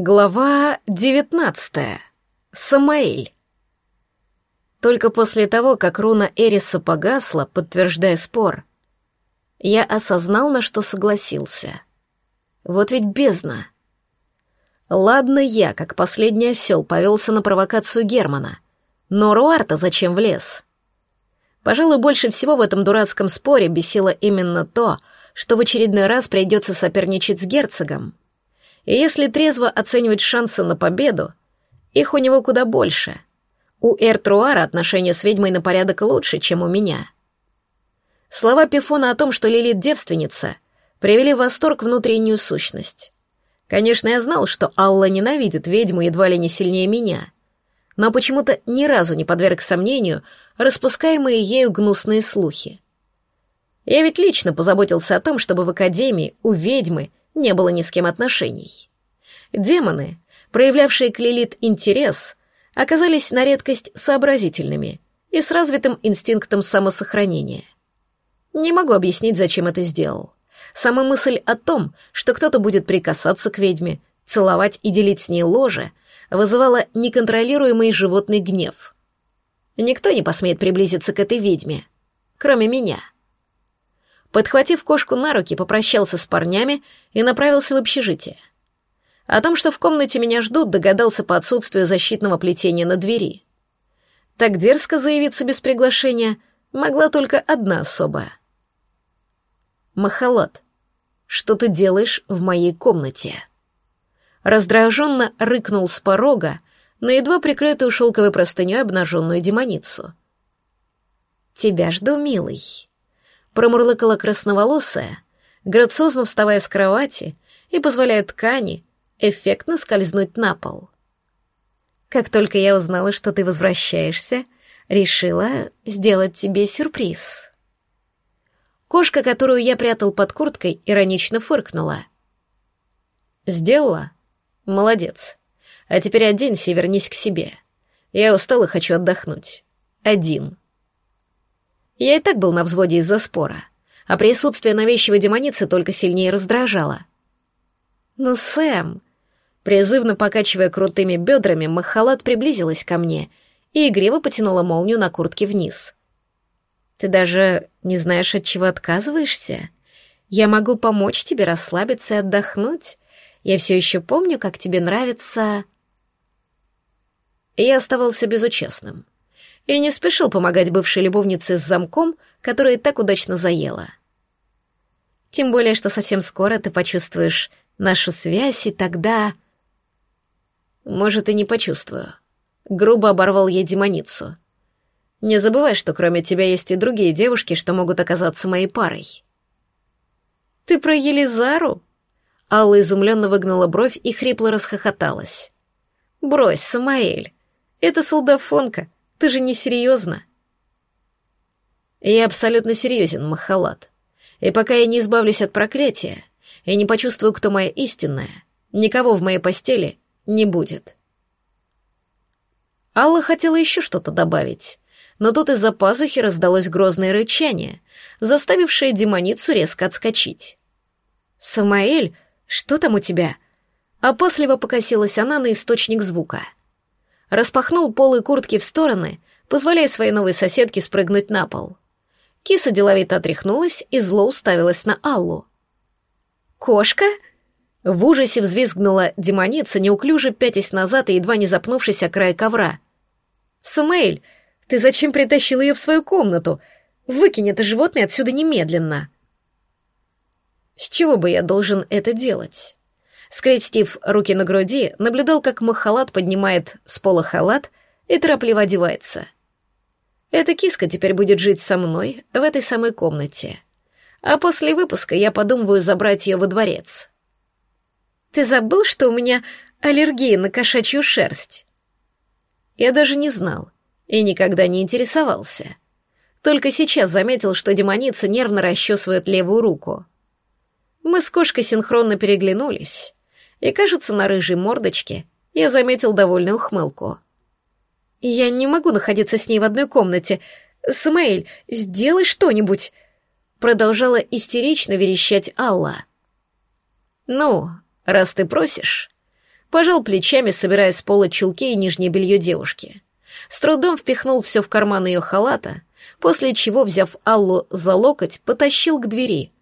Глава девятнадцатая. Самаэль. Только после того, как руна Эриса погасла, подтверждая спор, я осознал, на что согласился. Вот ведь бездна. Ладно я, как последний осел, повелся на провокацию Германа, но Руарта зачем влез? Пожалуй, больше всего в этом дурацком споре бесило именно то, что в очередной раз придется соперничать с герцогом. И если трезво оценивать шансы на победу, их у него куда больше. У Эртруара отношения с ведьмой на порядок лучше, чем у меня. Слова Пифона о том, что Лилит девственница, привели в восторг внутреннюю сущность. Конечно, я знал, что Алла ненавидит ведьму едва ли не сильнее меня, но почему-то ни разу не подверг сомнению распускаемые ею гнусные слухи. Я ведь лично позаботился о том, чтобы в Академии у ведьмы не было ни с кем отношений. Демоны, проявлявшие к Лилит интерес, оказались на редкость сообразительными и с развитым инстинктом самосохранения. Не могу объяснить, зачем это сделал. Сама мысль о том, что кто-то будет прикасаться к ведьме, целовать и делить с ней ложе, вызывала неконтролируемый животный гнев. Никто не посмеет приблизиться к этой ведьме, кроме меня. Подхватив кошку на руки, попрощался с парнями и направился в общежитие. О том, что в комнате меня ждут, догадался по отсутствию защитного плетения на двери. Так дерзко заявиться без приглашения могла только одна особа. «Махалат, что ты делаешь в моей комнате?» Раздраженно рыкнул с порога на едва прикрытую шелковой простыней обнаженную демоницу. «Тебя жду, милый», промурлыкала красноволосая, грациозно вставая с кровати и позволяя ткани эффектно скользнуть на пол. «Как только я узнала, что ты возвращаешься, решила сделать тебе сюрприз». Кошка, которую я прятал под курткой, иронично фыркнула. «Сделала? Молодец. А теперь оденься и вернись к себе. Я устал и хочу отдохнуть. Один». Я и так был на взводе из-за спора, а присутствие навещивой демоницы только сильнее раздражало. «Ну, Сэм...» Призывно покачивая крутыми бедрами, Махалат приблизилась ко мне и игриво потянула молнию на куртке вниз. «Ты даже не знаешь, от чего отказываешься? Я могу помочь тебе расслабиться и отдохнуть. Я все еще помню, как тебе нравится...» Я оставался безучастным и не спешил помогать бывшей любовнице с замком, которая так удачно заела. Тем более, что совсем скоро ты почувствуешь нашу связь, и тогда... Может, и не почувствую. Грубо оборвал ей демоницу. Не забывай, что кроме тебя есть и другие девушки, что могут оказаться моей парой. Ты про Елизару? Алла изумленно выгнула бровь и хрипло расхохоталась. Брось, Самаэль. Это солдафонка, ты же не серьезно. Я абсолютно серьезен, Махалат. И пока я не избавлюсь от проклятия и не почувствую, кто моя истинная, никого в моей постели не будет. Алла хотела еще что-то добавить, но тут из-за пазухи раздалось грозное рычание, заставившее демоницу резко отскочить. «Самаэль, что там у тебя?» Опасливо покосилась она на источник звука — распахнул полы куртки в стороны, позволяя своей новой соседке спрыгнуть на пол. Киса деловито отряхнулась и зло уставилась на Аллу. «Кошка?» В ужасе взвизгнула демоница, неуклюже пятясь назад и едва не запнувшись о край ковра. «Самуэль, ты зачем притащил ее в свою комнату? Выкинь это животное отсюда немедленно!» «С чего бы я должен это делать?» Скрестив руки на груди, наблюдал, как Махалат поднимает с пола халат и торопливо одевается. Эта киска теперь будет жить со мной в этой самой комнате. А после выпуска я подумываю забрать ее во дворец. Ты забыл, что у меня аллергия на кошачью шерсть? Я даже не знал и никогда не интересовался. Только сейчас заметил, что демоница нервно расчесывает левую руку. Мы с кошкой синхронно переглянулись, и, кажется, на рыжей мордочке я заметил довольную ухмылку. «Я не могу находиться с ней в одной комнате. Самаэль, сделай что-нибудь!» Продолжала истерично верещать Алла. «Ну, раз ты просишь...» Пожал плечами, собирая с пола чулки и нижнее белье девушки. С трудом впихнул все в карман ее халата, после чего, взяв Аллу за локоть, потащил к двери.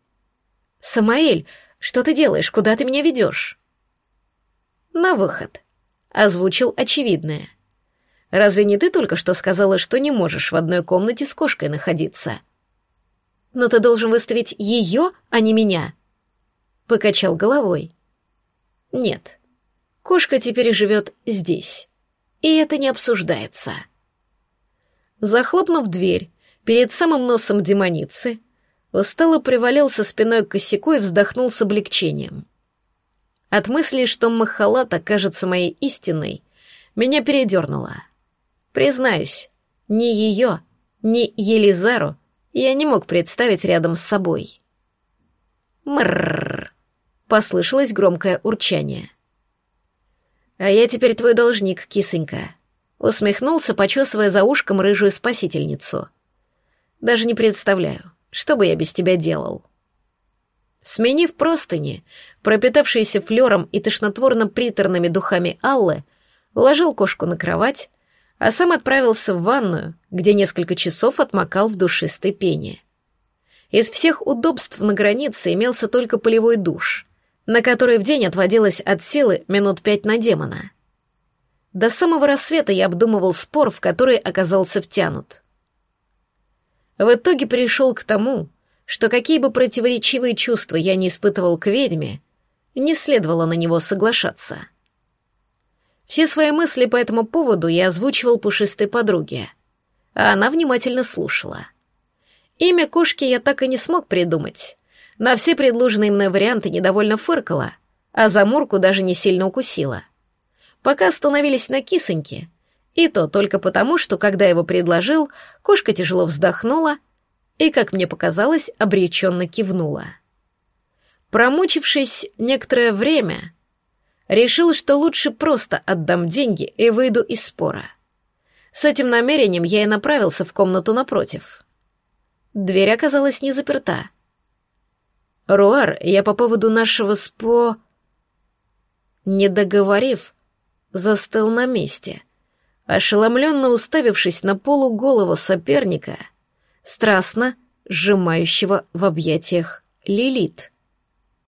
«Самаэль, что ты делаешь? Куда ты меня ведешь?» «На выход», — озвучил очевидное. «Разве не ты только что сказала, что не можешь в одной комнате с кошкой находиться?» «Но ты должен выставить ее, а не меня», — покачал головой. «Нет, кошка теперь живет здесь, и это не обсуждается». Захлопнув дверь перед самым носом демоницы, устало привалился спиной к косяку и вздохнул с облегчением. От мысли, что Махалат окажется моей истиной, меня передернуло. Признаюсь, ни ее, ни Елизару я не мог представить рядом с собой. Мрррр. Послышалось громкое урчание. «А я теперь твой должник, кисонька», — усмехнулся, почесывая за ушком рыжую спасительницу. «Даже не представляю, что бы я без тебя делал?» Сменив простыни, пропитавшиеся флером и тошнотворно-приторными духами Аллы, уложил кошку на кровать, а сам отправился в ванную, где несколько часов отмокал в душистой пене. Из всех удобств на границе имелся только полевой душ, на который в день отводилось от силы минут пять на демона. До самого рассвета я обдумывал спор, в который оказался втянут. В итоге пришел к тому, что какие бы противоречивые чувства я не испытывал к ведьме, не следовало на него соглашаться. Все свои мысли по этому поводу я озвучивал пушистой подруге, а она внимательно слушала. Имя кошки я так и не смог придумать. На все предложенные мной варианты недовольно фыркала, а Замурку даже не сильно укусила. Пока остановились на кисоньке, и то только потому, что, когда его предложил, кошка тяжело вздохнула и, как мне показалось, обреченно кивнула. Промучившись некоторое время, решил, что лучше просто отдам деньги и выйду из спора. С этим намерением я и направился в комнату напротив. Дверь оказалась не заперта. «Руар, я по поводу нашего спо...» Не договорив, застыл на месте, ошеломленно уставившись на полуголого соперника — страстно сжимающего в объятиях Лилит.